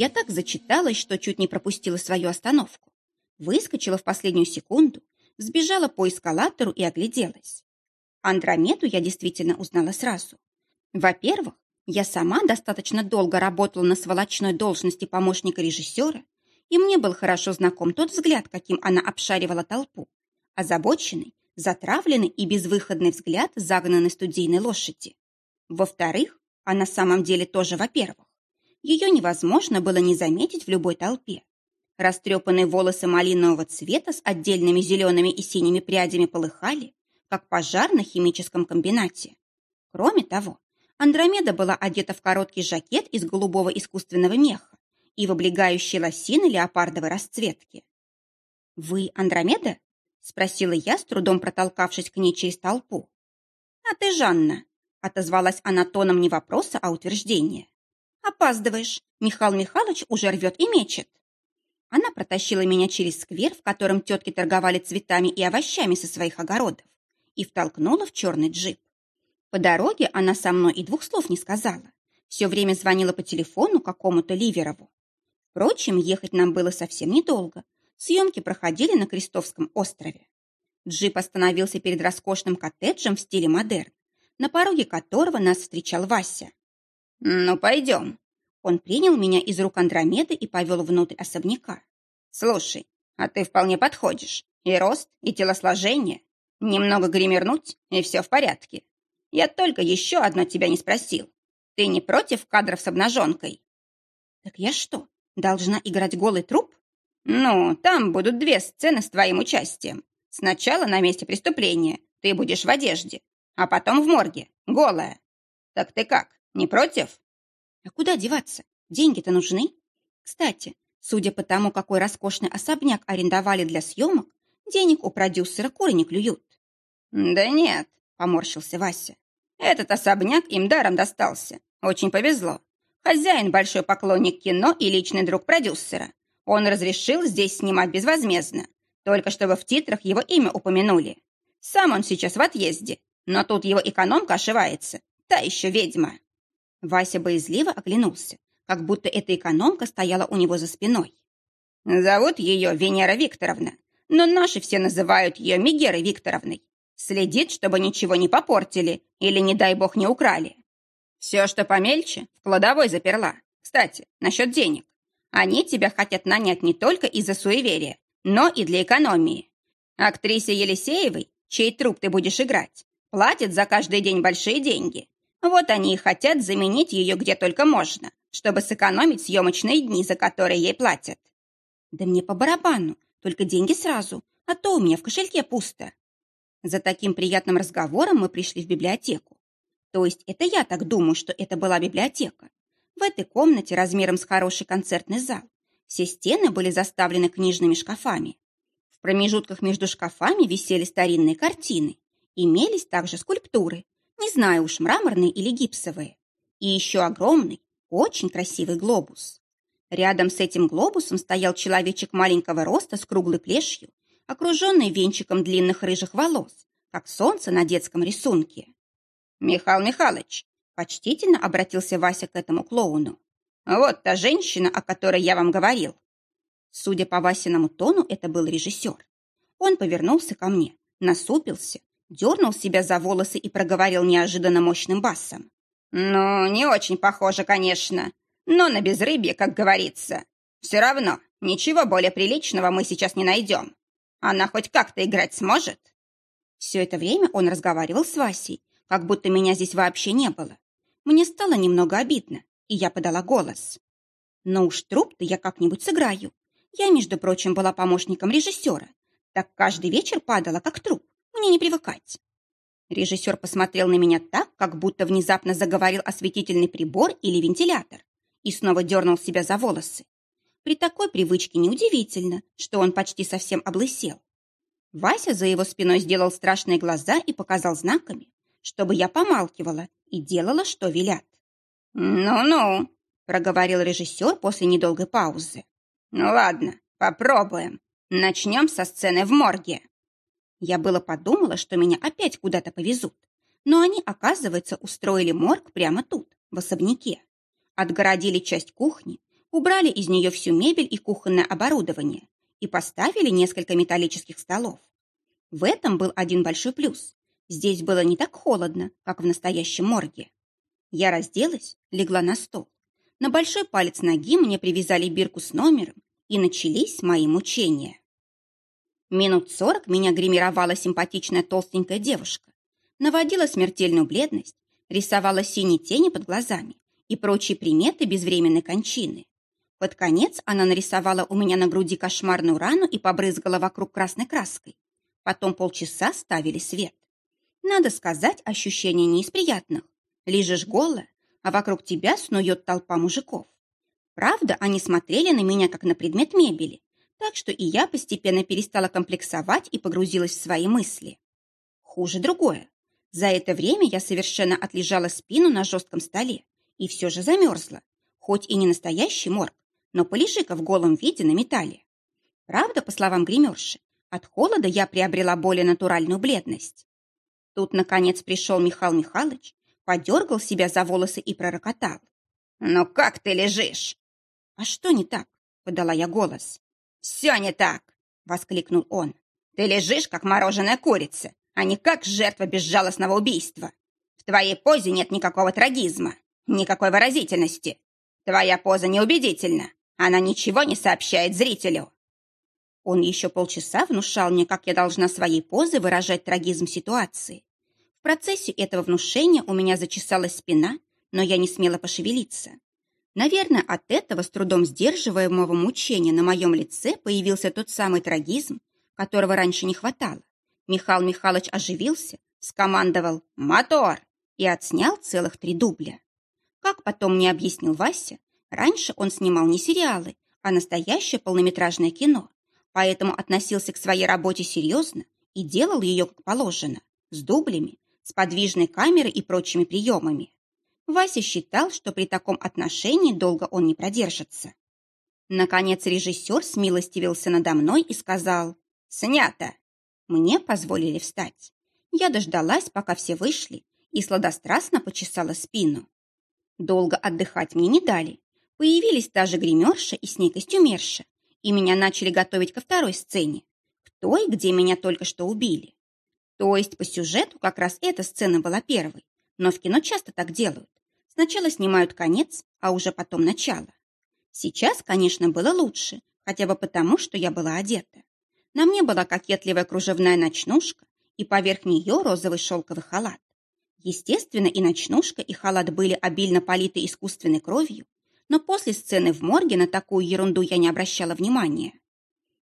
Я так зачиталась, что чуть не пропустила свою остановку. Выскочила в последнюю секунду, сбежала по эскалатору и огляделась. Андромеду я действительно узнала сразу. Во-первых, я сама достаточно долго работала на сволочной должности помощника режиссера, и мне был хорошо знаком тот взгляд, каким она обшаривала толпу. Озабоченный, затравленный и безвыходный взгляд загнанной студийной лошади. Во-вторых, а на самом деле тоже во-первых, ее невозможно было не заметить в любой толпе. Растрепанные волосы малинового цвета с отдельными зелеными и синими прядями полыхали, как пожар на химическом комбинате. Кроме того, Андромеда была одета в короткий жакет из голубого искусственного меха и в облегающие лосины леопардовой расцветки. «Вы Андромеда?» — спросила я, с трудом протолкавшись к ней через толпу. «А ты Жанна», — отозвалась она тоном не вопроса, а утверждения. «Опаздываешь. Михаил Михайлович уже рвет и мечет». Она протащила меня через сквер, в котором тетки торговали цветами и овощами со своих огородов, и втолкнула в черный джип. По дороге она со мной и двух слов не сказала. Все время звонила по телефону какому-то Ливерову. Впрочем, ехать нам было совсем недолго. Съемки проходили на Крестовском острове. Джип остановился перед роскошным коттеджем в стиле модерн, на пороге которого нас встречал Вася. «Ну, пойдем». Он принял меня из рук Андромеды и повел внутрь особняка. «Слушай, а ты вполне подходишь. И рост, и телосложение. Немного гримернуть, и все в порядке. Я только еще одно тебя не спросил. Ты не против кадров с обнаженкой?» «Так я что, должна играть голый труп?» «Ну, там будут две сцены с твоим участием. Сначала на месте преступления ты будешь в одежде, а потом в морге, голая. Так ты как, не против?» «А куда деваться? Деньги-то нужны. Кстати, судя по тому, какой роскошный особняк арендовали для съемок, денег у продюсера куры не клюют». «Да нет, поморщился Вася. Этот особняк им даром достался. Очень повезло. Хозяин большой поклонник кино и личный друг продюсера. Он разрешил здесь снимать безвозмездно, только чтобы в титрах его имя упомянули. Сам он сейчас в отъезде, но тут его экономка ошивается. Та еще ведьма. Вася боязливо оглянулся, как будто эта экономка стояла у него за спиной. Зовут ее Венера Викторовна, но наши все называют ее Мегерой Викторовной. Следит, чтобы ничего не попортили или, не дай бог, не украли. Все, что помельче, в кладовой заперла. Кстати, насчет денег. Они тебя хотят нанять не только из-за суеверия, но и для экономии. Актрисе Елисеевой, чей труп ты будешь играть, платят за каждый день большие деньги. Вот они и хотят заменить ее где только можно, чтобы сэкономить съемочные дни, за которые ей платят. Да мне по барабану, только деньги сразу, а то у меня в кошельке пусто. За таким приятным разговором мы пришли в библиотеку. То есть это я так думаю, что это была библиотека. В этой комнате размером с хороший концертный зал все стены были заставлены книжными шкафами. В промежутках между шкафами висели старинные картины. Имелись также скульптуры, не знаю уж, мраморные или гипсовые. И еще огромный, очень красивый глобус. Рядом с этим глобусом стоял человечек маленького роста с круглой плешью окруженный венчиком длинных рыжих волос, как солнце на детском рисунке. «Михаил Михайлович!» – почтительно обратился Вася к этому клоуну. «Вот та женщина, о которой я вам говорил». Судя по Васиному тону, это был режиссер. Он повернулся ко мне, насупился, дернул себя за волосы и проговорил неожиданно мощным басом. «Ну, не очень похоже, конечно, но на безрыбье, как говорится. Все равно, ничего более приличного мы сейчас не найдем. Она хоть как-то играть сможет?» Все это время он разговаривал с Васей, как будто меня здесь вообще не было. Мне стало немного обидно, и я подала голос. Но уж труп-то я как-нибудь сыграю. Я, между прочим, была помощником режиссера. Так каждый вечер падала, как труп. Мне не привыкать. Режиссер посмотрел на меня так, как будто внезапно заговорил осветительный прибор или вентилятор, и снова дернул себя за волосы. При такой привычке неудивительно, что он почти совсем облысел. Вася за его спиной сделал страшные глаза и показал знаками, чтобы я помалкивала и делала, что велят. «Ну-ну», — проговорил режиссер после недолгой паузы. «Ну ладно, попробуем. Начнем со сцены в морге». Я было подумала, что меня опять куда-то повезут, но они, оказывается, устроили морг прямо тут, в особняке. Отгородили часть кухни, убрали из нее всю мебель и кухонное оборудование и поставили несколько металлических столов. В этом был один большой плюс. Здесь было не так холодно, как в настоящем морге. Я разделась, легла на стол. На большой палец ноги мне привязали бирку с номером, и начались мои мучения. Минут сорок меня гримировала симпатичная толстенькая девушка, наводила смертельную бледность, рисовала синие тени под глазами и прочие приметы безвременной кончины. Под конец она нарисовала у меня на груди кошмарную рану и побрызгала вокруг красной краской. Потом полчаса ставили свет. Надо сказать, ощущение не из приятных. Лежишь голая, а вокруг тебя снует толпа мужиков. Правда, они смотрели на меня как на предмет мебели, так что и я постепенно перестала комплексовать и погрузилась в свои мысли. Хуже другое. За это время я совершенно отлежала спину на жестком столе и все же замерзла. Хоть и не настоящий морг, но полежи-ка в голом виде на металле. Правда, по словам гримерши, от холода я приобрела более натуральную бледность. Тут, наконец, пришел Михаил Михайлович, подергал себя за волосы и пророкотал. «Ну как ты лежишь?» «А что не так?» — подала я голос. «Все не так!» — воскликнул он. «Ты лежишь, как мороженая курица, а не как жертва безжалостного убийства. В твоей позе нет никакого трагизма, никакой выразительности. Твоя поза неубедительна, она ничего не сообщает зрителю». Он еще полчаса внушал мне, как я должна своей позой выражать трагизм ситуации. В процессе этого внушения у меня зачесалась спина, но я не смела пошевелиться. Наверное, от этого с трудом сдерживаемого мучения на моем лице появился тот самый трагизм, которого раньше не хватало. Михаил Михайлович оживился, скомандовал «Мотор!» и отснял целых три дубля. Как потом мне объяснил Вася, раньше он снимал не сериалы, а настоящее полнометражное кино, поэтому относился к своей работе серьезно и делал ее как положено, с дублями, с подвижной камерой и прочими приемами. Вася считал, что при таком отношении долго он не продержится. Наконец режиссер смилостивился надо мной и сказал «Снято!». Мне позволили встать. Я дождалась, пока все вышли, и сладострастно почесала спину. Долго отдыхать мне не дали. Появились та же гримерша и с ней костюмерша, и меня начали готовить ко второй сцене, к той, где меня только что убили. То есть по сюжету как раз эта сцена была первой, но в кино часто так делают. Сначала снимают конец, а уже потом начало. Сейчас, конечно, было лучше, хотя бы потому, что я была одета. На мне была кокетливая кружевная ночнушка и поверх нее розовый шелковый халат. Естественно, и ночнушка, и халат были обильно политы искусственной кровью, но после сцены в морге на такую ерунду я не обращала внимания.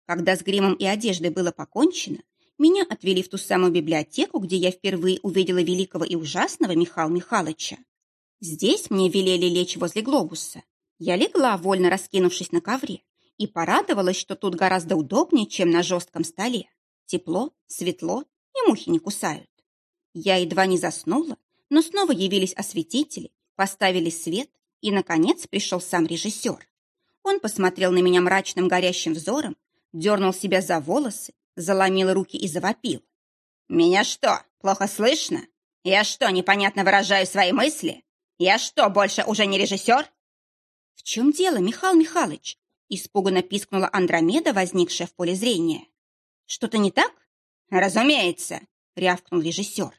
Когда с гримом и одеждой было покончено, меня отвели в ту самую библиотеку, где я впервые увидела великого и ужасного Михаила Михайловича. Здесь мне велели лечь возле глобуса. Я легла, вольно раскинувшись на ковре, и порадовалась, что тут гораздо удобнее, чем на жестком столе. Тепло, светло, и мухи не кусают. Я едва не заснула, но снова явились осветители, поставили свет, и, наконец, пришел сам режиссер. Он посмотрел на меня мрачным горящим взором, дернул себя за волосы, заломил руки и завопил. «Меня что, плохо слышно? Я что, непонятно выражаю свои мысли? «Я что, больше уже не режиссер?» «В чем дело, Михаил Михайлович?» Испуганно пискнула Андромеда, возникшая в поле зрения. «Что-то не так?» «Разумеется», — рявкнул режиссер.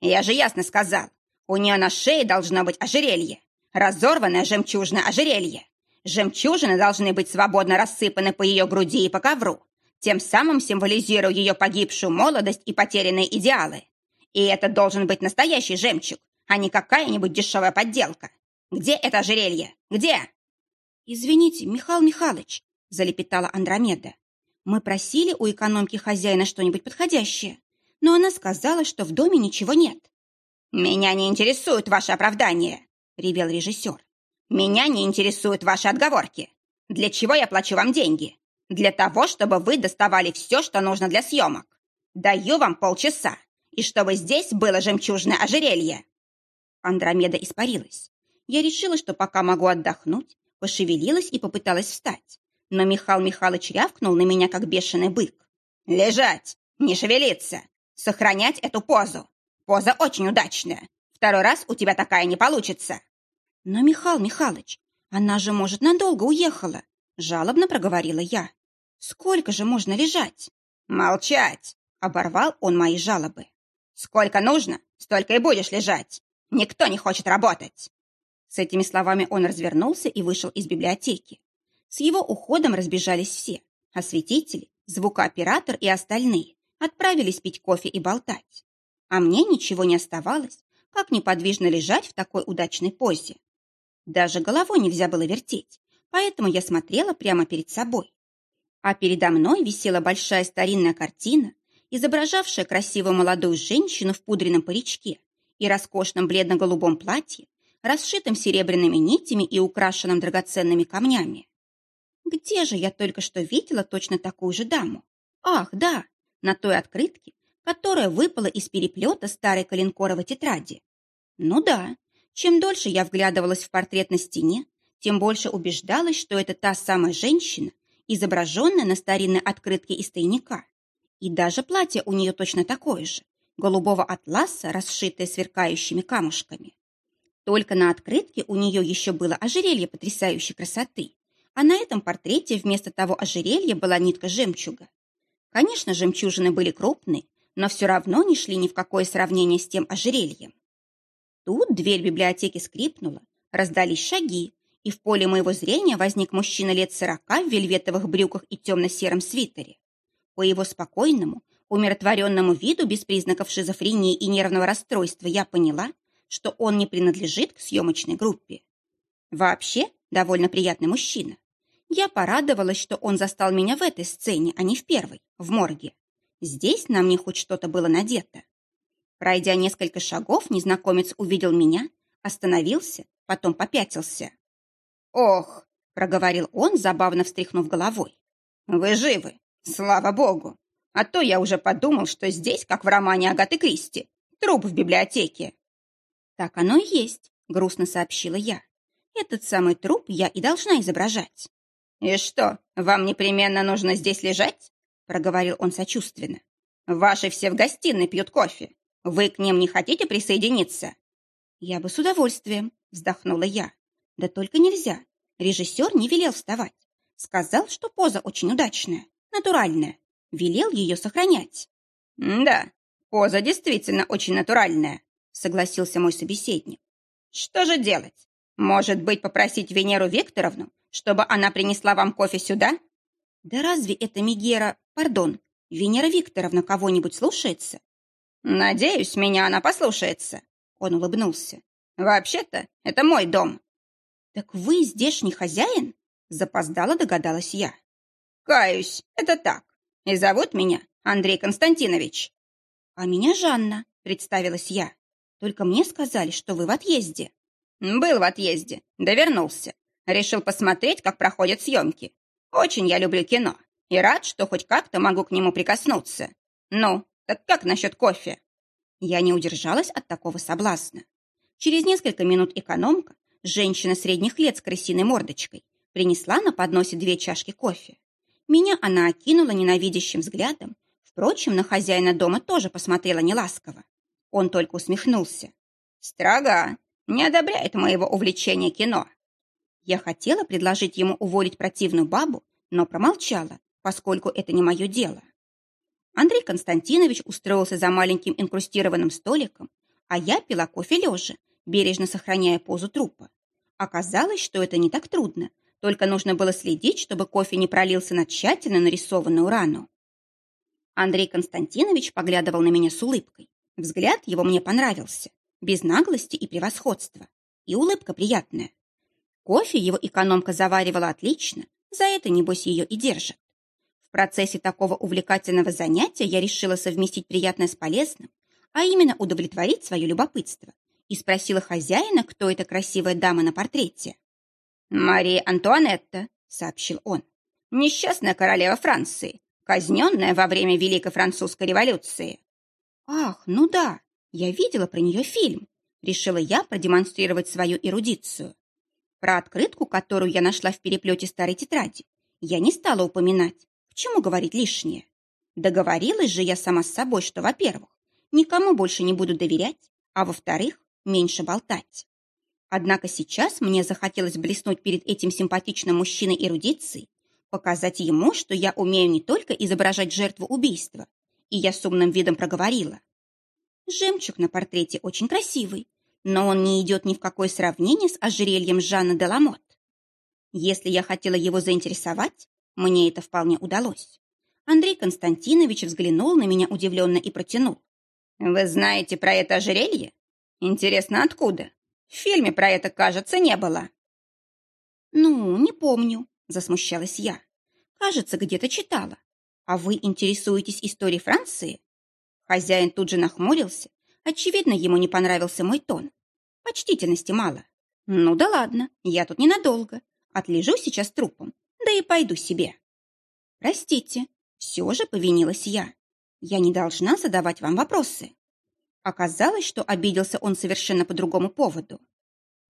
«Я же ясно сказал. У нее на шее должно быть ожерелье. Разорванное жемчужное ожерелье. Жемчужины должны быть свободно рассыпаны по ее груди и по ковру, тем самым символизируя ее погибшую молодость и потерянные идеалы. И это должен быть настоящий жемчуг, а не какая-нибудь дешевая подделка. Где это ожерелье? Где?» «Извините, Михаил Михайлович», — залепетала Андромеда. «Мы просили у экономки хозяина что-нибудь подходящее, но она сказала, что в доме ничего нет». «Меня не интересует ваше оправдание», — ревел режиссер. «Меня не интересуют ваши отговорки. Для чего я плачу вам деньги? Для того, чтобы вы доставали все, что нужно для съемок. Даю вам полчаса, и чтобы здесь было жемчужное ожерелье». Андромеда испарилась. Я решила, что пока могу отдохнуть, пошевелилась и попыталась встать. Но Михаил Михайлович рявкнул на меня, как бешеный бык. «Лежать! Не шевелиться! Сохранять эту позу! Поза очень удачная! Второй раз у тебя такая не получится!» «Но, Михаил Михайлович, Она же, может, надолго уехала, жалобно проговорила я. Сколько же можно лежать? Молчать, оборвал он мои жалобы. Сколько нужно, столько и будешь лежать. Никто не хочет работать. С этими словами он развернулся и вышел из библиотеки. С его уходом разбежались все. Осветители, звукооператор и остальные отправились пить кофе и болтать. А мне ничего не оставалось, как неподвижно лежать в такой удачной позе. Даже головой нельзя было вертеть, поэтому я смотрела прямо перед собой. А передо мной висела большая старинная картина, изображавшая красивую молодую женщину в пудренном паричке и роскошном бледно-голубом платье, расшитым серебряными нитями и украшенным драгоценными камнями. Где же я только что видела точно такую же даму? Ах, да, на той открытке, которая выпала из переплета старой коленкоровой тетради. Ну да, чем дольше я вглядывалась в портрет на стене, тем больше убеждалась, что это та самая женщина, изображенная на старинной открытке из тайника. И даже платье у нее точно такое же, голубого атласа, расшитое сверкающими камушками. Только на открытке у нее еще было ожерелье потрясающей красоты, а на этом портрете вместо того ожерелья была нитка жемчуга. Конечно, жемчужины были крупные, но все равно не шли ни в какое сравнение с тем ожерельем. Тут дверь библиотеки скрипнула, раздались шаги, и в поле моего зрения возник мужчина лет сорока в вельветовых брюках и темно-сером свитере. По его спокойному, умиротворенному виду без признаков шизофрении и нервного расстройства я поняла, что он не принадлежит к съемочной группе. Вообще, довольно приятный мужчина. Я порадовалась, что он застал меня в этой сцене, а не в первой, в морге. Здесь на мне хоть что-то было надето. Пройдя несколько шагов, незнакомец увидел меня, остановился, потом попятился. «Ох!» — проговорил он, забавно встряхнув головой. «Вы живы! Слава богу! А то я уже подумал, что здесь, как в романе Агаты Кристи, труп в библиотеке». «Так оно и есть», — грустно сообщила я. «Этот самый труп я и должна изображать». «И что, вам непременно нужно здесь лежать?» — проговорил он сочувственно. «Ваши все в гостиной пьют кофе. Вы к ним не хотите присоединиться?» «Я бы с удовольствием», — вздохнула я. «Да только нельзя. Режиссер не велел вставать. Сказал, что поза очень удачная, натуральная. Велел ее сохранять». «Да, поза действительно очень натуральная», — согласился мой собеседник. «Что же делать? Может быть, попросить Венеру Викторовну чтобы она принесла вам кофе сюда? Да разве это Мегера, пардон, Венера Викторовна кого-нибудь слушается? Надеюсь, меня она послушается. Он улыбнулся. Вообще-то, это мой дом. Так вы здешний хозяин? Запоздала догадалась я. Каюсь, это так. И зовут меня Андрей Константинович. А меня Жанна, представилась я. Только мне сказали, что вы в отъезде. Был в отъезде, да вернулся. Решил посмотреть, как проходят съемки. Очень я люблю кино и рад, что хоть как-то могу к нему прикоснуться. Ну, так как насчет кофе?» Я не удержалась от такого соблазна. Через несколько минут экономка, женщина средних лет с крысиной мордочкой, принесла на подносе две чашки кофе. Меня она окинула ненавидящим взглядом. Впрочем, на хозяина дома тоже посмотрела неласково. Он только усмехнулся. «Строга, не одобряет моего увлечения кино. Я хотела предложить ему уволить противную бабу, но промолчала, поскольку это не мое дело. Андрей Константинович устроился за маленьким инкрустированным столиком, а я пила кофе лежа, бережно сохраняя позу трупа. Оказалось, что это не так трудно, только нужно было следить, чтобы кофе не пролился на тщательно нарисованную рану. Андрей Константинович поглядывал на меня с улыбкой. Взгляд его мне понравился, без наглости и превосходства. И улыбка приятная. Кофе его экономка заваривала отлично, за это, небось, ее и держат. В процессе такого увлекательного занятия я решила совместить приятное с полезным, а именно удовлетворить свое любопытство, и спросила хозяина, кто эта красивая дама на портрете. «Мария Антуанетта», — сообщил он, — «несчастная королева Франции, казненная во время Великой Французской революции». «Ах, ну да, я видела про нее фильм», — решила я продемонстрировать свою эрудицию. Про открытку, которую я нашла в переплете старой тетради, я не стала упоминать. К чему говорить лишнее? Договорилась же я сама с собой, что, во-первых, никому больше не буду доверять, а во-вторых, меньше болтать. Однако сейчас мне захотелось блеснуть перед этим симпатичным мужчиной эрудицией, показать ему, что я умею не только изображать жертву убийства, и я с умным видом проговорила. Жемчуг на портрете очень красивый, но он не идет ни в какое сравнение с ожерельем Жанны Деламот. Если я хотела его заинтересовать, мне это вполне удалось. Андрей Константинович взглянул на меня удивленно и протянул. «Вы знаете про это ожерелье? Интересно, откуда? В фильме про это, кажется, не было». «Ну, не помню», — засмущалась я. «Кажется, где-то читала. А вы интересуетесь историей Франции?» Хозяин тут же нахмурился. Очевидно, ему не понравился мой тон. Почтительности мало. Ну да ладно, я тут ненадолго. Отлежу сейчас трупом, да и пойду себе. Простите, все же повинилась я. Я не должна задавать вам вопросы. Оказалось, что обиделся он совершенно по другому поводу.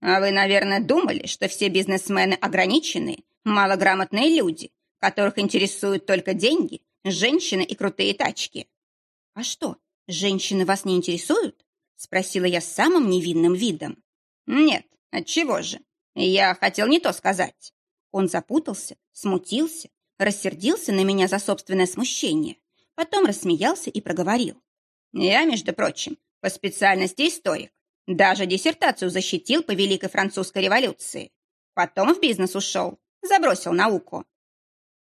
А вы, наверное, думали, что все бизнесмены ограниченные, малограмотные люди, которых интересуют только деньги, женщины и крутые тачки. А что, женщины вас не интересуют? Спросила я с самым невинным видом. Нет, отчего же? Я хотел не то сказать. Он запутался, смутился, рассердился на меня за собственное смущение, потом рассмеялся и проговорил. Я, между прочим, по специальности историк. Даже диссертацию защитил по Великой Французской революции. Потом в бизнес ушел, забросил науку.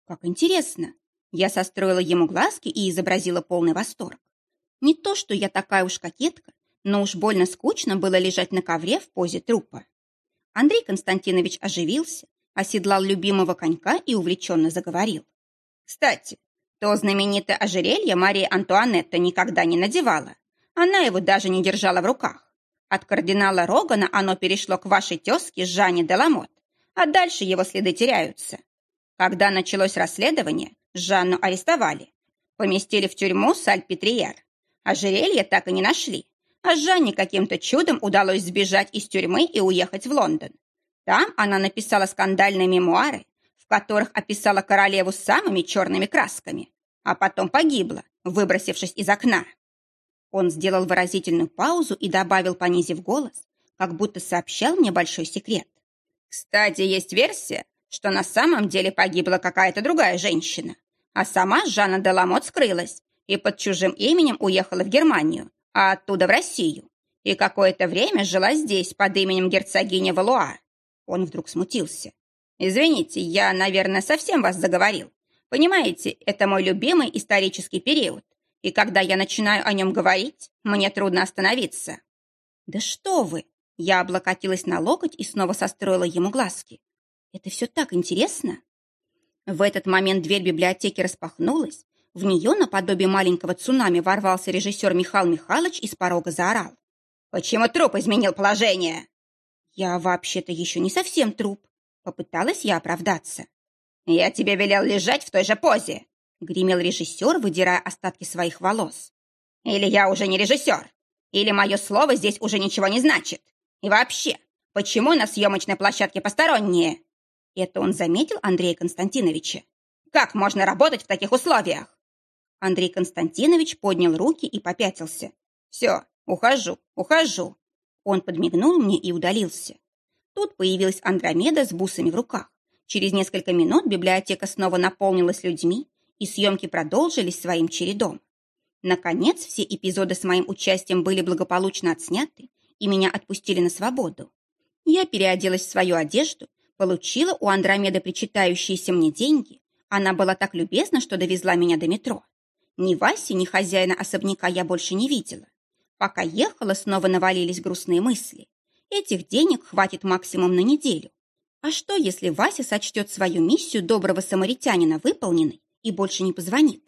Как интересно. Я состроила ему глазки и изобразила полный восторг. Не то, что я такая уж кокетка, но уж больно скучно было лежать на ковре в позе трупа. Андрей Константинович оживился, оседлал любимого конька и увлеченно заговорил. «Кстати, то знаменитое ожерелье Мария Антуанетта никогда не надевала. Она его даже не держала в руках. От кардинала Рогана оно перешло к вашей тезке Жанне Деламот, а дальше его следы теряются. Когда началось расследование, Жанну арестовали. Поместили в тюрьму Саль-Петриер. Ожерелье так и не нашли. А Жанне каким-то чудом удалось сбежать из тюрьмы и уехать в Лондон. Там она написала скандальные мемуары, в которых описала королеву самыми черными красками, а потом погибла, выбросившись из окна. Он сделал выразительную паузу и добавил, понизив голос, как будто сообщал мне большой секрет. «Кстати, есть версия, что на самом деле погибла какая-то другая женщина, а сама Жанна Деламот скрылась и под чужим именем уехала в Германию, а оттуда в Россию, и какое-то время жила здесь под именем герцогиня Валуа. Он вдруг смутился. «Извините, я, наверное, совсем вас заговорил. Понимаете, это мой любимый исторический период, и когда я начинаю о нем говорить, мне трудно остановиться». «Да что вы!» Я облокотилась на локоть и снова состроила ему глазки. «Это все так интересно!» В этот момент дверь библиотеки распахнулась. В нее наподобие маленького цунами ворвался режиссер Михаил Михайлович и с порога заорал. «Почему труп изменил положение?» «Я вообще-то еще не совсем труп», — попыталась я оправдаться. «Я тебе велел лежать в той же позе», — гремел режиссер, выдирая остатки своих волос. «Или я уже не режиссер, или мое слово здесь уже ничего не значит. И вообще, почему на съемочной площадке посторонние?» Это он заметил Андрея Константиновича. «Как можно работать в таких условиях?» Андрей Константинович поднял руки и попятился. «Все, ухожу, ухожу. Он подмигнул мне и удалился. Тут появилась Андромеда с бусами в руках. Через несколько минут библиотека снова наполнилась людьми, и съемки продолжились своим чередом. Наконец, все эпизоды с моим участием были благополучно отсняты, и меня отпустили на свободу. Я переоделась в свою одежду, получила у Андромеды причитающиеся мне деньги. Она была так любезна, что довезла меня до метро. Ни Васи, ни хозяина особняка я больше не видела. Пока ехала, снова навалились грустные мысли. Этих денег хватит максимум на неделю. А что, если Вася сочтет свою миссию доброго самаритянина выполненной и больше не позвонит?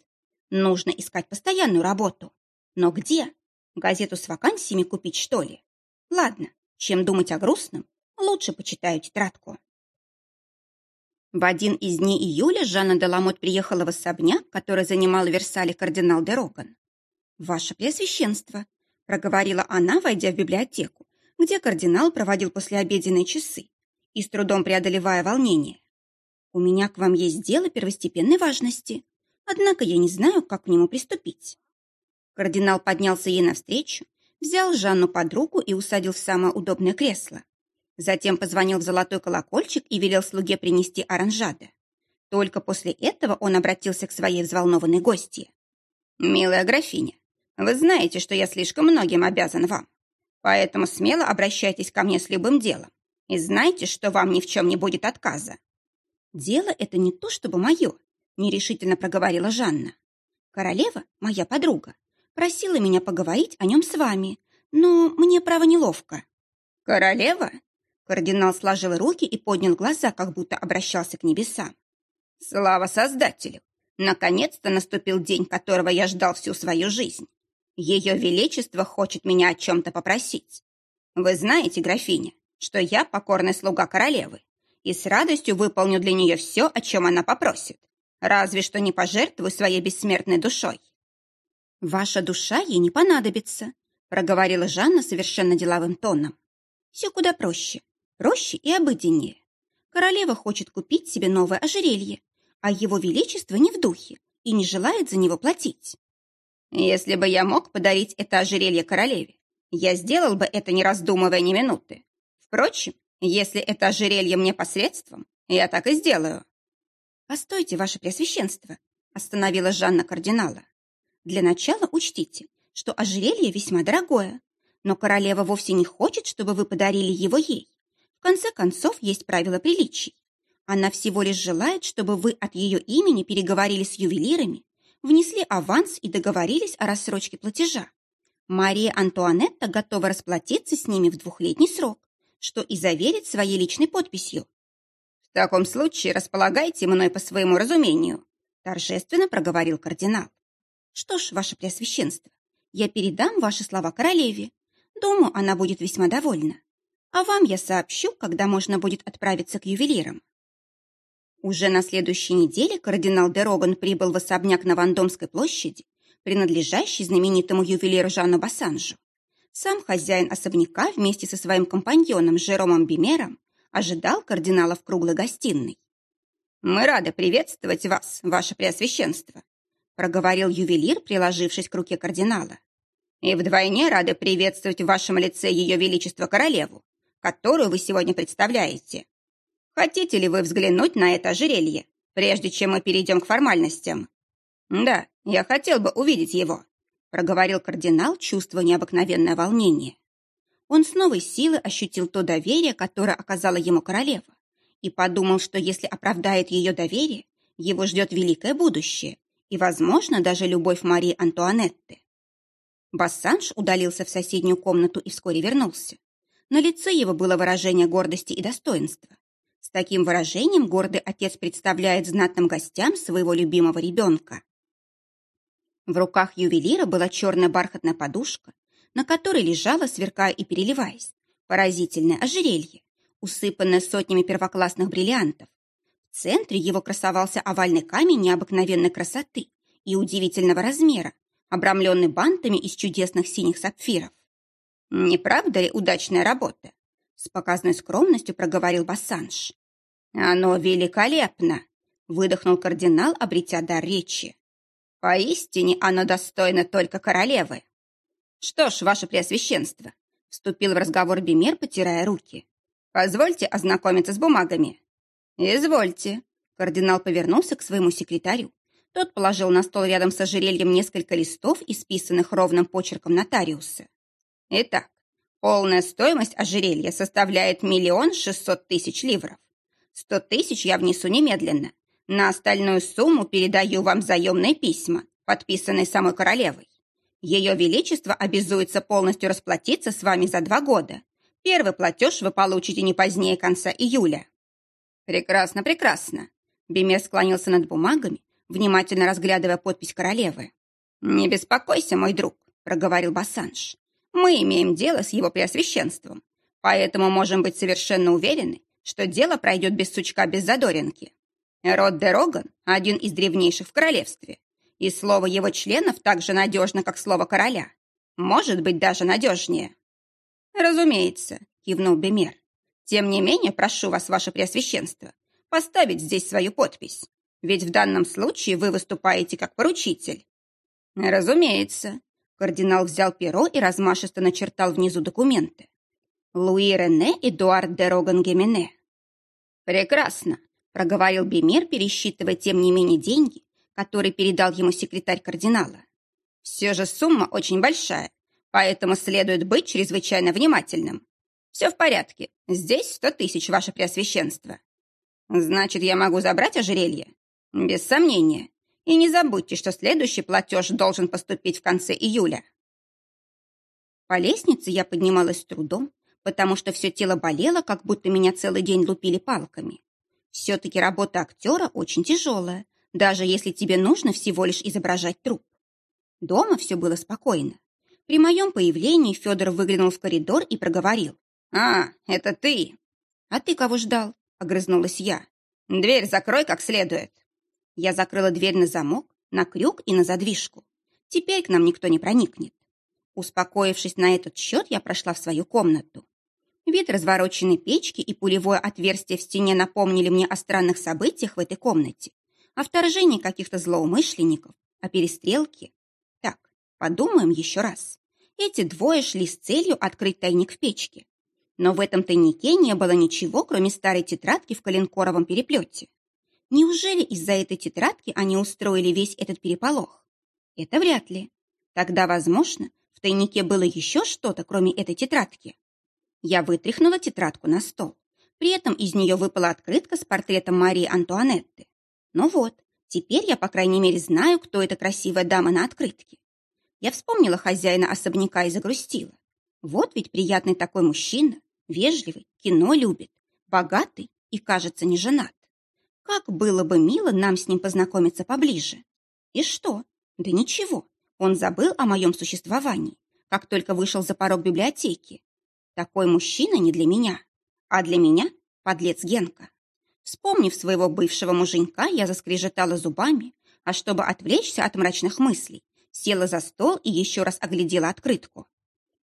Нужно искать постоянную работу. Но где? Газету с вакансиями купить, что ли? Ладно, чем думать о грустном, лучше почитаю тетрадку. В один из дней июля Жанна Деламот приехала в особняк, который занимал в Версале кардинал де Роган. «Ваше Преосвященство», проговорила она, войдя в библиотеку, где кардинал проводил послеобеденные часы и с трудом преодолевая волнение. «У меня к вам есть дело первостепенной важности, однако я не знаю, как к нему приступить». Кардинал поднялся ей навстречу, взял Жанну под руку и усадил в самое удобное кресло. Затем позвонил в золотой колокольчик и велел слуге принести оранжада. Только после этого он обратился к своей взволнованной гостье. «Милая графиня, вы знаете, что я слишком многим обязан вам. Поэтому смело обращайтесь ко мне с любым делом и знайте, что вам ни в чем не будет отказа». «Дело это не то, чтобы мое», — нерешительно проговорила Жанна. «Королева, моя подруга, просила меня поговорить о нем с вами, но мне, право, неловко». «Королева?» Кардинал сложил руки и поднял глаза, как будто обращался к небесам. «Слава Создателю! Наконец-то наступил день, которого я ждал всю свою жизнь. Ее Величество хочет меня о чем-то попросить. Вы знаете, графиня, что я покорный слуга королевы и с радостью выполню для нее все, о чем она попросит, разве что не пожертвую своей бессмертной душой». «Ваша душа ей не понадобится», проговорила Жанна совершенно деловым тоном. «Все куда проще, проще и обыденнее. Королева хочет купить себе новое ожерелье, а его величество не в духе и не желает за него платить. Если бы я мог подарить это ожерелье королеве, я сделал бы это, не раздумывая ни минуты. Впрочем, если это ожерелье мне посредством, я так и сделаю. «Постойте, ваше преосвященство», — остановила Жанна кардинала. «Для начала учтите, что ожерелье весьма дорогое, но королева вовсе не хочет, чтобы вы подарили его ей. В конце концов, есть правила приличий. Она всего лишь желает, чтобы вы от ее имени переговорили с ювелирами, внесли аванс и договорились о рассрочке платежа. Мария Антуанетта готова расплатиться с ними в двухлетний срок, что и заверит своей личной подписью. «В таком случае располагайте мной по своему разумению», торжественно проговорил кардинал. «Что ж, ваше преосвященство, я передам ваши слова королеве. Думаю, она будет весьма довольна. А вам я сообщу, когда можно будет отправиться к ювелирам. Уже на следующей неделе кардинал де Роган прибыл в особняк на Вандомской площади, принадлежащий знаменитому ювелиру Жанну Бассанжу. Сам хозяин особняка вместе со своим компаньоном Жеромом Бимером ожидал кардинала в круглой гостиной. «Мы рады приветствовать вас, ваше преосвященство», проговорил ювелир, приложившись к руке кардинала. «И вдвойне рады приветствовать в вашем лице ее величество королеву, которую вы сегодня представляете. Хотите ли вы взглянуть на это ожерелье, прежде чем мы перейдем к формальностям? Да, я хотел бы увидеть его, проговорил кардинал, чувствуя необыкновенное волнение. Он с новой силы ощутил то доверие, которое оказала ему королева, и подумал, что если оправдает ее доверие, его ждет великое будущее и, возможно, даже любовь Марии Антуанетты. Бассанж удалился в соседнюю комнату и вскоре вернулся. На лице его было выражение гордости и достоинства. С таким выражением гордый отец представляет знатным гостям своего любимого ребенка. В руках ювелира была черная бархатная подушка, на которой лежала, сверкая и переливаясь, поразительное ожерелье, усыпанное сотнями первоклассных бриллиантов. В центре его красовался овальный камень необыкновенной красоты и удивительного размера, обрамленный бантами из чудесных синих сапфиров. «Не правда ли удачная работа?» С показной скромностью проговорил Бассанж. «Оно великолепно!» — выдохнул кардинал, обретя дар речи. «Поистине оно достойно только королевы!» «Что ж, ваше преосвященство!» — вступил в разговор Бемер, потирая руки. «Позвольте ознакомиться с бумагами». «Извольте!» — кардинал повернулся к своему секретарю. Тот положил на стол рядом с ожерельем несколько листов, исписанных ровным почерком нотариуса. «Итак, Полная стоимость ожерелья составляет миллион шестьсот тысяч ливров. Сто тысяч я внесу немедленно. На остальную сумму передаю вам заемные письма, подписанные самой королевой. Ее Величество обязуется полностью расплатиться с вами за два года. Первый платеж вы получите не позднее конца июля». «Прекрасно, прекрасно». Бемер склонился над бумагами, внимательно разглядывая подпись королевы. «Не беспокойся, мой друг», — проговорил Бассанж. Мы имеем дело с его преосвященством, поэтому можем быть совершенно уверены, что дело пройдет без сучка, без задоринки. Род де Роган – один из древнейших в королевстве, и слово его членов так же надежно, как слово короля. Может быть, даже надежнее. Разумеется, кивнул Бемер. Тем не менее, прошу вас, ваше преосвященство, поставить здесь свою подпись, ведь в данном случае вы выступаете как поручитель. Разумеется, Кардинал взял перо и размашисто начертал внизу документы. Луи Рене Эдуард де Роган-Гемене. «Прекрасно», — проговорил Бемер, пересчитывая тем не менее деньги, которые передал ему секретарь кардинала. «Все же сумма очень большая, поэтому следует быть чрезвычайно внимательным. Все в порядке, здесь сто тысяч, ваше преосвященство. Значит, я могу забрать ожерелье? Без сомнения. И не забудьте, что следующий платеж должен поступить в конце июля». По лестнице я поднималась с трудом, потому что все тело болело, как будто меня целый день лупили палками. Все-таки работа актера очень тяжелая, даже если тебе нужно всего лишь изображать труп. Дома все было спокойно. При моем появлении Федор выглянул в коридор и проговорил. «А, это ты!» «А ты кого ждал?» — огрызнулась я. «Дверь закрой как следует». Я закрыла дверь на замок, на крюк и на задвижку. Теперь к нам никто не проникнет. Успокоившись на этот счет, я прошла в свою комнату. Вид развороченной печки и пулевое отверстие в стене напомнили мне о странных событиях в этой комнате, о вторжении каких-то злоумышленников, о перестрелке. Так, подумаем еще раз. Эти двое шли с целью открыть тайник в печке. Но в этом тайнике не было ничего, кроме старой тетрадки в коленкоровом переплете. Неужели из-за этой тетрадки они устроили весь этот переполох? Это вряд ли. Тогда, возможно, в тайнике было еще что-то, кроме этой тетрадки. Я вытряхнула тетрадку на стол. При этом из нее выпала открытка с портретом Марии Антуанетты. Ну вот, теперь я, по крайней мере, знаю, кто эта красивая дама на открытке. Я вспомнила хозяина особняка и загрустила. Вот ведь приятный такой мужчина, вежливый, кино любит, богатый и, кажется, не женат. Как было бы мило нам с ним познакомиться поближе. И что? Да ничего, он забыл о моем существовании, как только вышел за порог библиотеки. Такой мужчина не для меня, а для меня подлец Генка. Вспомнив своего бывшего муженька, я заскрежетала зубами, а чтобы отвлечься от мрачных мыслей, села за стол и еще раз оглядела открытку.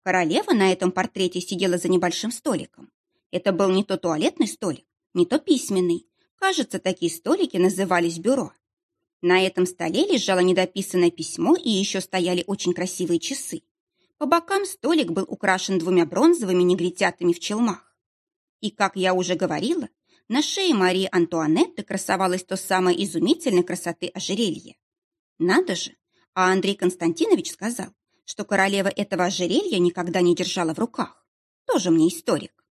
Королева на этом портрете сидела за небольшим столиком. Это был не то туалетный столик, не то письменный. Кажется, такие столики назывались бюро. На этом столе лежало недописанное письмо и еще стояли очень красивые часы. По бокам столик был украшен двумя бронзовыми негритятами в челмах. И, как я уже говорила, на шее Марии Антуанетты красовалось то самое изумительной красоты ожерелье. Надо же, а Андрей Константинович сказал, что королева этого ожерелья никогда не держала в руках. Тоже мне историк.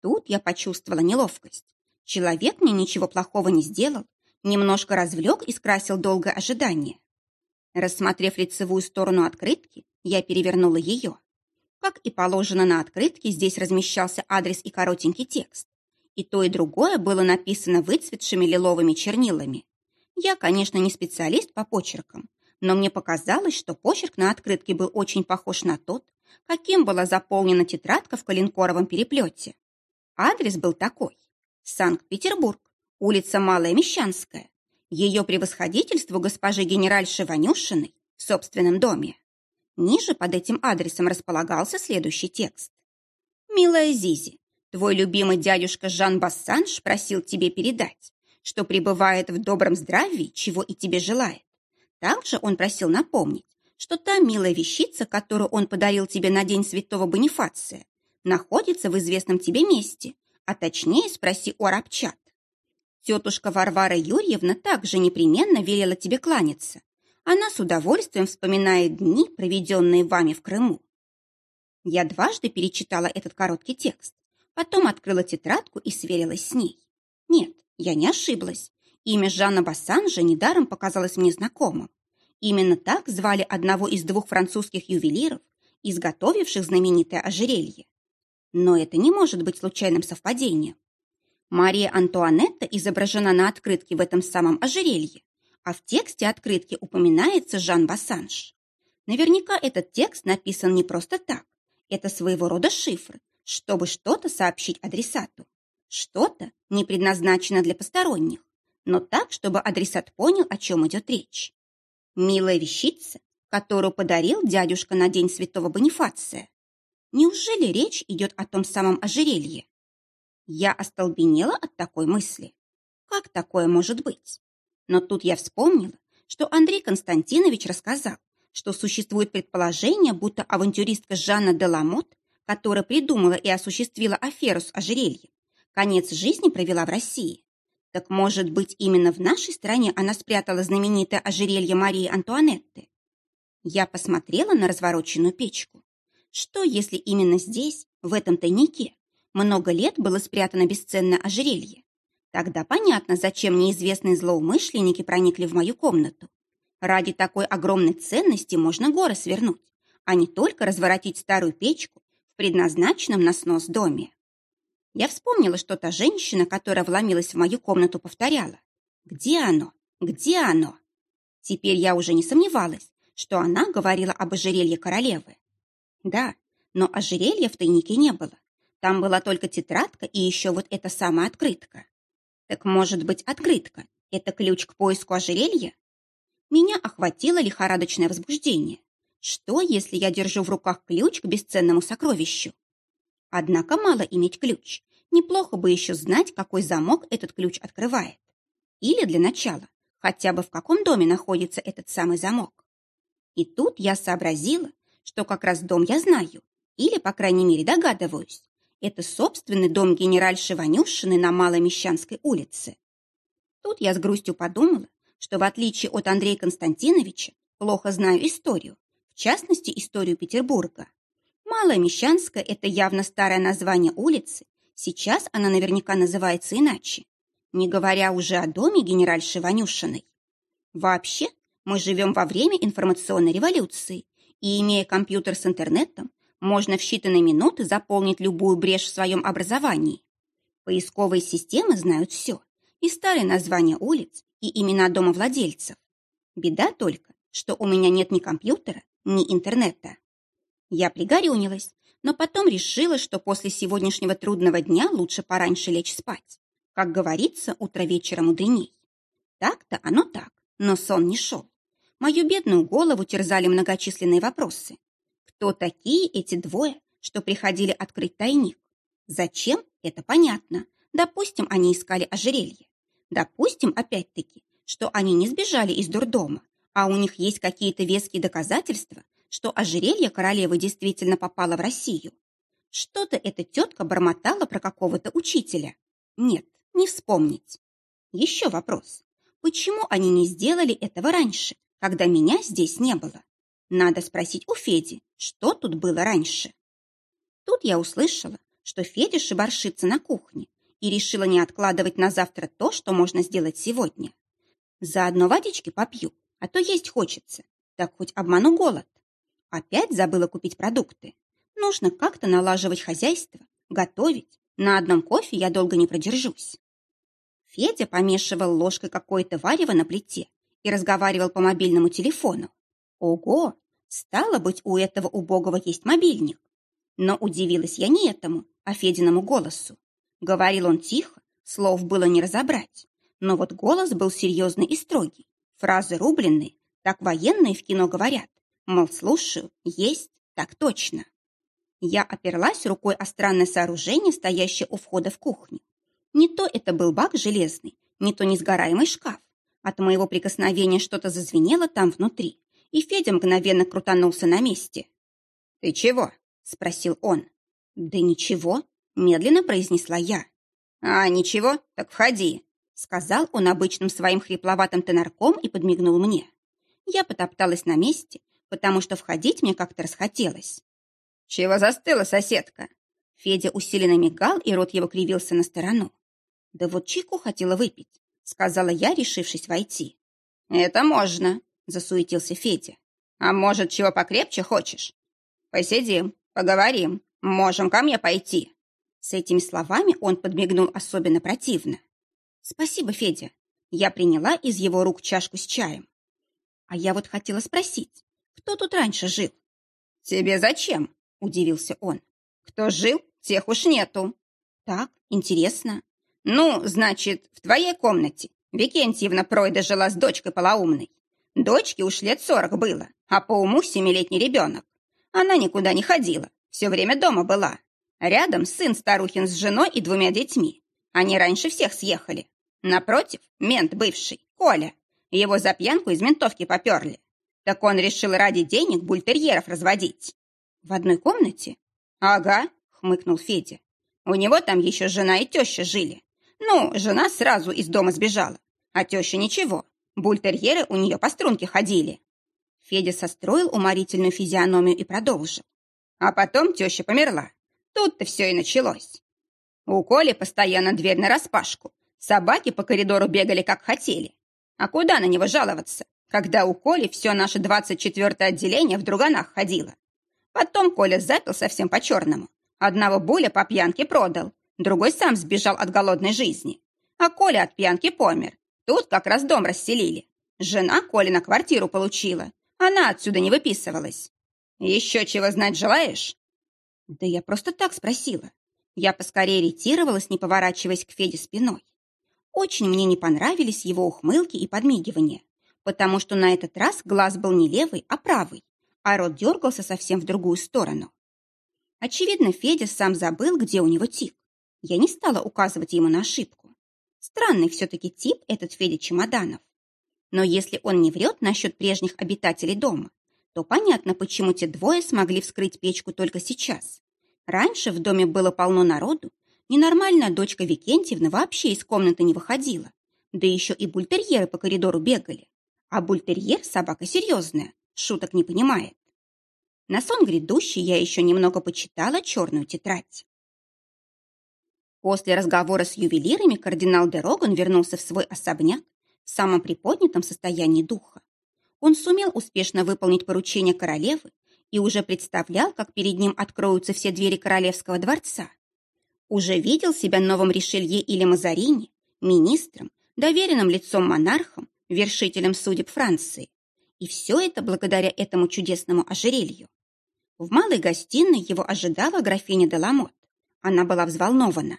Тут я почувствовала неловкость. Человек мне ничего плохого не сделал, немножко развлек и скрасил долгое ожидание. Рассмотрев лицевую сторону открытки, я перевернула ее. Как и положено на открытке, здесь размещался адрес и коротенький текст. И то, и другое было написано выцветшими лиловыми чернилами. Я, конечно, не специалист по почеркам, но мне показалось, что почерк на открытке был очень похож на тот, каким была заполнена тетрадка в коленкоровом переплете. Адрес был такой. Санкт-Петербург, улица Малая Мещанская, ее превосходительству госпожи генеральши Ванюшиной в собственном доме. Ниже под этим адресом располагался следующий текст. «Милая Зизи, твой любимый дядюшка Жан Бассанж просил тебе передать, что пребывает в добром здравии, чего и тебе желает. Также он просил напомнить, что та милая вещица, которую он подарил тебе на день святого Бонифация, находится в известном тебе месте, а точнее спроси у арабчат. Тетушка Варвара Юрьевна также непременно велела тебе кланяться. Она с удовольствием вспоминает дни, проведенные вами в Крыму. Я дважды перечитала этот короткий текст, потом открыла тетрадку и сверилась с ней. Нет, я не ошиблась. Имя Жанна Бассанжа недаром показалось мне знакомым. Именно так звали одного из двух французских ювелиров, изготовивших знаменитое ожерелье. Но это не может быть случайным совпадением. Мария Антуанетта изображена на открытке в этом самом ожерелье, а в тексте открытки упоминается Жан Бассанж. Наверняка этот текст написан не просто так. Это своего рода шифр, чтобы что-то сообщить адресату. Что-то не предназначено для посторонних, но так, чтобы адресат понял, о чем идет речь. Милая вещица, которую подарил дядюшка на день святого Бонифация. Неужели речь идет о том самом ожерелье? Я остолбенела от такой мысли. Как такое может быть? Но тут я вспомнила, что Андрей Константинович рассказал, что существует предположение, будто авантюристка Жанна Деламот, которая придумала и осуществила аферу с ожерельем, конец жизни провела в России. Так, может быть, именно в нашей стране она спрятала знаменитое ожерелье Марии Антуанетты? Я посмотрела на развороченную печку. Что, если именно здесь, в этом тайнике, много лет было спрятано бесценное ожерелье? Тогда понятно, зачем неизвестные злоумышленники проникли в мою комнату. Ради такой огромной ценности можно горы свернуть, а не только разворотить старую печку в предназначенном на снос доме. Я вспомнила, что та женщина, которая вломилась в мою комнату, повторяла. «Где оно? Где оно?» Теперь я уже не сомневалась, что она говорила об ожерелье королевы. Да, но ожерелья в тайнике не было. Там была только тетрадка и еще вот эта самая открытка. Так может быть, открытка – это ключ к поиску ожерелья? Меня охватило лихорадочное возбуждение. Что, если я держу в руках ключ к бесценному сокровищу? Однако мало иметь ключ. Неплохо бы еще знать, какой замок этот ключ открывает. Или для начала, хотя бы в каком доме находится этот самый замок. И тут я сообразила, что как раз дом я знаю, или, по крайней мере, догадываюсь. Это собственный дом генеральши Ванюшины на Малой Мещанской улице. Тут я с грустью подумала, что в отличие от Андрея Константиновича плохо знаю историю, в частности, историю Петербурга. Малая Мещанская – это явно старое название улицы, сейчас она наверняка называется иначе, не говоря уже о доме генеральши Ванюшиной. Вообще, мы живем во время информационной революции, и, имея компьютер с интернетом, можно в считанные минуты заполнить любую брешь в своем образовании. Поисковые системы знают все, и старые названия улиц, и имена домовладельцев. Беда только, что у меня нет ни компьютера, ни интернета. Я пригорюнилась, но потом решила, что после сегодняшнего трудного дня лучше пораньше лечь спать. Как говорится, утро вечера мудреней. Так-то оно так, но сон не шел. Мою бедную голову терзали многочисленные вопросы. Кто такие эти двое, что приходили открыть тайник? Зачем? Это понятно. Допустим, они искали ожерелье. Допустим, опять-таки, что они не сбежали из дурдома, а у них есть какие-то веские доказательства, что ожерелье королевы действительно попало в Россию. Что-то эта тетка бормотала про какого-то учителя. Нет, не вспомнить. Еще вопрос. Почему они не сделали этого раньше? когда меня здесь не было. Надо спросить у Феди, что тут было раньше. Тут я услышала, что Федя шибаршится на кухне и решила не откладывать на завтра то, что можно сделать сегодня. Заодно водички попью, а то есть хочется. Так хоть обману голод. Опять забыла купить продукты. Нужно как-то налаживать хозяйство, готовить. На одном кофе я долго не продержусь. Федя помешивал ложкой какое-то варево на плите и разговаривал по мобильному телефону. Ого! Стало быть, у этого убогого есть мобильник. Но удивилась я не этому, а Фединому голосу. Говорил он тихо, слов было не разобрать. Но вот голос был серьезный и строгий. Фразы рубленные, так военные в кино говорят. Мол, слушаю, есть, так точно. Я оперлась рукой о странное сооружение, стоящее у входа в кухню. Не то это был бак железный, не то несгораемый шкаф. От моего прикосновения что-то зазвенело там внутри, и Федя мгновенно крутанулся на месте. «Ты чего?» — спросил он. «Да ничего», — медленно произнесла я. «А, ничего? Так входи», — сказал он обычным своим хрипловатым тенорком и подмигнул мне. Я потопталась на месте, потому что входить мне как-то расхотелось. «Чего застыла соседка?» Федя усиленно мигал, и рот его кривился на сторону. Да вот чайку хотела выпить, сказала я, решившись войти. «Это можно», — засуетился Федя. «А может, чего покрепче хочешь? Посидим, поговорим, можем ко мне пойти». С этими словами он подмигнул особенно противно. «Спасибо, Федя». Я приняла из его рук чашку с чаем. А я вот хотела спросить, кто тут раньше жил? «Тебе зачем?» – удивился он. «Кто жил, тех уж нету». «Так, интересно. «Ну, значит, в твоей комнате Викентьевна Пройда жила с дочкой полоумной. Дочке уж лет сорок было, а по уму семилетний ребенок. Она никуда не ходила, все время дома была. Рядом сын старухин с женой и двумя детьми. Они раньше всех съехали. Напротив, мент бывший, Коля. Его за пьянку из ментовки поперли. Так он решил ради денег бультерьеров разводить. В одной комнате? «Ага», — хмыкнул Федя. «У него там еще жена и теща жили. Ну, жена сразу из дома сбежала, а теща ничего. Бультерьеры у нее по струнке ходили». Федя состроил уморительную физиономию и продолжил. А потом теща померла. Тут-то все и началось. У Коли постоянно дверь нараспашку. Собаки по коридору бегали, как хотели. А куда на него жаловаться, когда у Коли все наше 24-е отделение в друганах ходило? Потом Коля запил совсем по-черному. Одного Буля по пьянке продал, другой сам сбежал от голодной жизни. А Коля от пьянки помер. Тут как раз дом расселили. Жена Коля на квартиру получила. Она отсюда не выписывалась. Еще чего знать желаешь? Да я просто так спросила. Я поскорее ретировалась, не поворачиваясь к Феде спиной. Очень мне не понравились его ухмылки и подмигивания, потому что на этот раз глаз был не левый, а правый а рот дергался совсем в другую сторону. Очевидно, Федя сам забыл, где у него тик. Я не стала указывать ему на ошибку. Странный все-таки тип этот Федя Чемоданов. Но если он не врет насчет прежних обитателей дома, то понятно, почему те двое смогли вскрыть печку только сейчас. Раньше в доме было полно народу, ненормальная дочка Викентьевна вообще из комнаты не выходила. Да еще и бультерьеры по коридору бегали. А бультерьер – собака серьезная, шуток не понимает. На сон грядущий я еще немного почитала черную тетрадь. После разговора с ювелирами кардинал де Роган вернулся в свой особняк в самом приподнятом состоянии духа. Он сумел успешно выполнить поручение королевы и уже представлял, как перед ним откроются все двери королевского дворца. Уже видел себя новым Ришелье или Мазарини, министром, доверенным лицом монархом, вершителем судеб Франции. И все это благодаря этому чудесному ожерелью. В малой гостиной его ожидала графиня Деламот. Она была взволнована.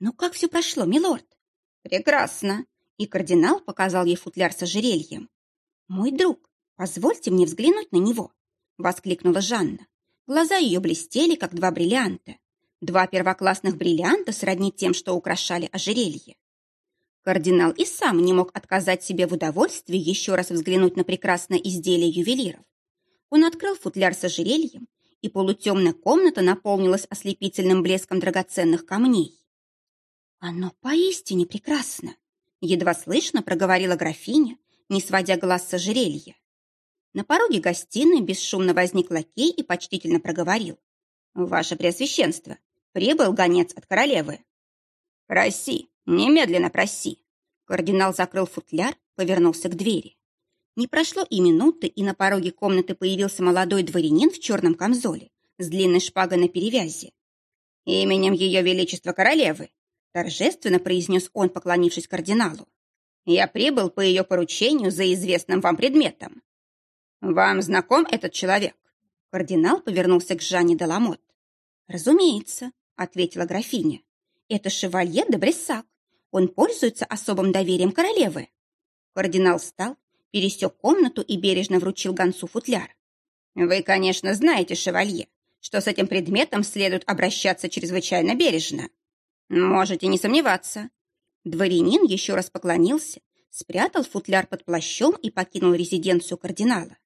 «Ну как все прошло, милорд?» «Прекрасно!» И кардинал показал ей футляр с ожерельем. «Мой друг, позвольте мне взглянуть на него!» Воскликнула Жанна. Глаза ее блестели, как два бриллианта. Два первоклассных бриллианта сродни тем, что украшали ожерелье. Кардинал и сам не мог отказать себе в удовольствии еще раз взглянуть на прекрасное изделие ювелиров. Он открыл футляр с ожерельем, и полутемная комната наполнилась ослепительным блеском драгоценных камней. «Оно поистине прекрасно!» — едва слышно проговорила графиня, не сводя глаз с ожерелья. На пороге гостиной бесшумно возник лакей и почтительно проговорил. «Ваше Преосвященство, прибыл гонец от королевы». «Проси, «Немедленно проси!» Кардинал закрыл футляр, повернулся к двери. Не прошло и минуты, и на пороге комнаты появился молодой дворянин в черном камзоле с длинной шпагой на перевязи. «Именем Ее Величества Королевы!» Торжественно произнес он, поклонившись кардиналу. «Я прибыл по ее поручению за известным вам предметом. Вам знаком этот человек?» Кардинал повернулся к Жанне Деламот. «Разумеется», — ответила графиня. «Это шевалье де Брессак, он пользуется особым доверием королевы. Кардинал встал, пересек комнату и бережно вручил гонцу футляр. Вы, конечно, знаете, шевалье, что с этим предметом следует обращаться чрезвычайно бережно. Можете не сомневаться. Дворянин еще раз поклонился, спрятал футляр под плащом и покинул резиденцию кардинала.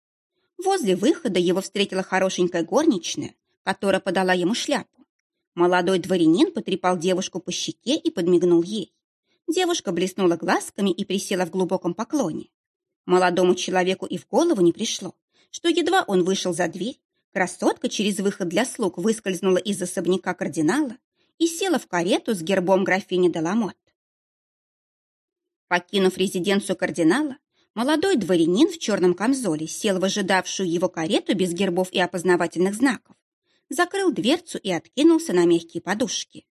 Возле выхода его встретила хорошенькая горничная, которая подала ему шляпу. Молодой дворянин потрепал девушку по щеке и подмигнул ей. Девушка блеснула глазками и присела в глубоком поклоне. Молодому человеку и в голову не пришло, что едва он вышел за дверь, красотка через выход для слуг выскользнула из особняка кардинала и села в карету с гербом графини Деламот. Покинув резиденцию кардинала, молодой дворянин в черном камзоле сел в ожидавшую его карету без гербов и опознавательных знаков, закрыл дверцу и откинулся на мягкие подушки.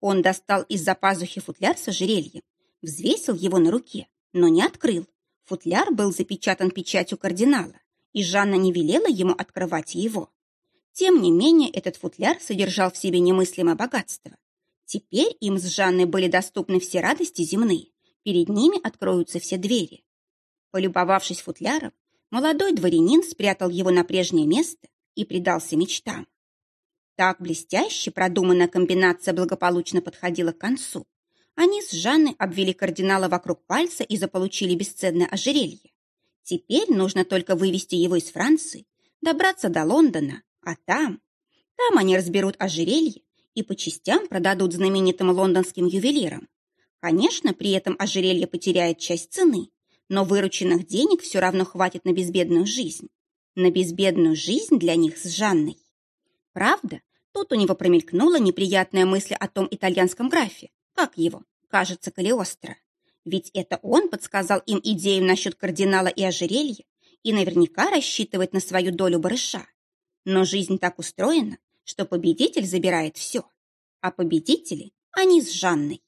Он достал из-за пазухи футляр с ожерельем, взвесил его на руке, но не открыл. Футляр был запечатан печатью кардинала, и Жанна не велела ему открывать его. Тем не менее, этот футляр содержал в себе немыслимое богатство. Теперь им с Жанной были доступны все радости земные, перед ними откроются все двери. Полюбовавшись футляром, молодой дворянин спрятал его на прежнее место и предался мечтам. Так блестяще продуманная комбинация благополучно подходила к концу. Они с Жанной обвели кардинала вокруг пальца и заполучили бесценное ожерелье. Теперь нужно только вывести его из Франции, добраться до Лондона, а там... Там они разберут ожерелье и по частям продадут знаменитым лондонским ювелирам. Конечно, при этом ожерелье потеряет часть цены, но вырученных денег все равно хватит на безбедную жизнь. На безбедную жизнь для них с Жанной. Правда, тут у него промелькнула неприятная мысль о том итальянском графе, как его, кажется, Калиостро. Ведь это он подсказал им идею насчет кардинала и ожерелья и наверняка рассчитывает на свою долю барыша. Но жизнь так устроена, что победитель забирает все. А победители, они с Жанной.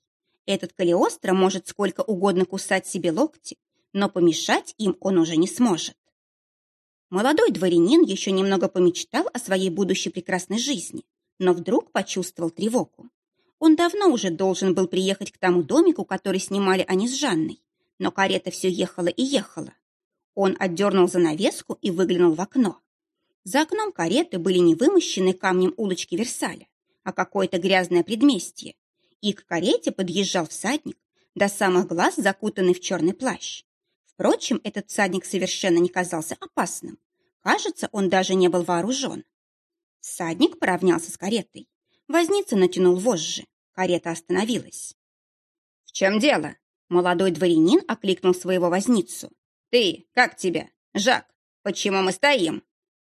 Этот Калиостро может сколько угодно кусать себе локти, но помешать им он уже не сможет. Молодой дворянин еще немного помечтал о своей будущей прекрасной жизни, но вдруг почувствовал тревогу. Он давно уже должен был приехать к тому домику, который снимали они с Жанной, но карета все ехала и ехала. Он отдернул занавеску и выглянул в окно. За окном кареты были не вымощены камнем улочки Версаля, а какое-то грязное предместье. И к карете подъезжал всадник, до самых глаз закутанный в черный плащ. Впрочем, этот всадник совершенно не казался опасным. Кажется, он даже не был вооружен. Всадник поравнялся с каретой. Возница натянул вожжи. Карета остановилась. «В чем дело?» Молодой дворянин окликнул своего возницу. «Ты, как тебя? Жак, почему мы стоим?»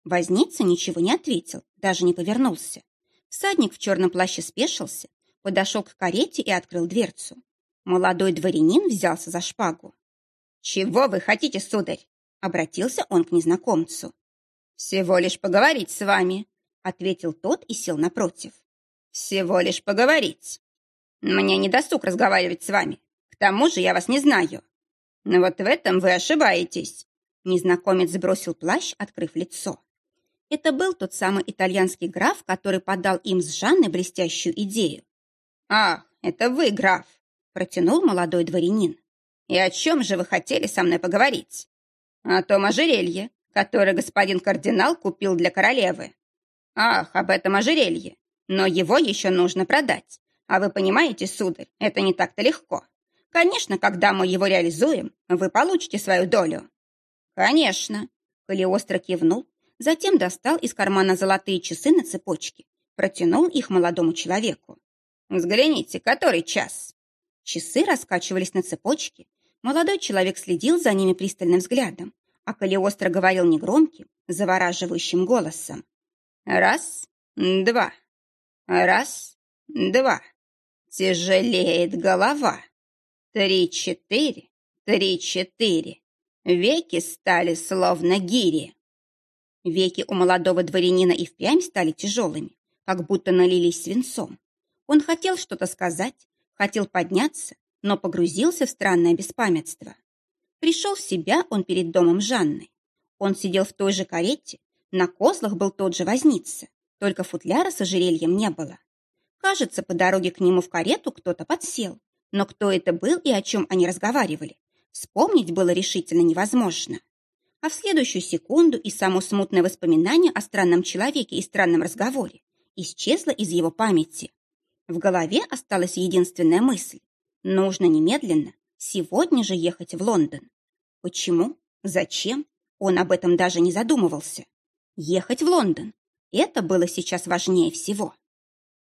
Возница ничего не ответил, даже не повернулся. Всадник в черном плаще спешился, подошел к карете и открыл дверцу. Молодой дворянин взялся за шпагу. «Чего вы хотите, сударь?» — обратился он к незнакомцу. «Всего лишь поговорить с вами», — ответил тот и сел напротив. «Всего лишь поговорить. Мне не досуг разговаривать с вами. К тому же я вас не знаю. Но вот в этом вы ошибаетесь». Незнакомец сбросил плащ, открыв лицо. Это был тот самый итальянский граф, который подал им с Жанной блестящую идею. «Ах, это вы, граф!» – протянул молодой дворянин. «И о чем же вы хотели со мной поговорить?» «О том ожерелье, которое господин кардинал купил для королевы». «Ах, об этом ожерелье! Но его еще нужно продать. А вы понимаете, сударь, это не так-то легко. Конечно, когда мы его реализуем, вы получите свою долю». «Конечно», — Калиостро кивнул, затем достал из кармана золотые часы на цепочке, протянул их молодому человеку. «Взгляните, который час?» Часы раскачивались на цепочке. Молодой человек следил за ними пристальным взглядом, а Калиостро говорил негромким, завораживающим голосом. «Раз, два, раз, два. Тяжелеет голова. Три-четыре, три-четыре. Веки стали словно гири». Веки у молодого дворянина и впрямь стали тяжелыми, как будто налились свинцом. Он хотел что-то сказать, хотел подняться, но погрузился в странное беспамятство. Пришел в себя он перед домом Жанны. Он сидел в той же карете, на козлах был тот же возница, только футляра с ожерельем не было. Кажется, по дороге к нему в карету кто-то подсел, но кто это был и о чем они разговаривали, вспомнить было решительно невозможно. А в следующую секунду и само смутное воспоминание о странном человеке и странном разговоре исчезло из его памяти. В голове осталась единственная мысль. Нужно немедленно, сегодня же ехать в Лондон. Почему? Зачем? Он об этом даже не задумывался. Ехать в Лондон. Это было сейчас важнее всего.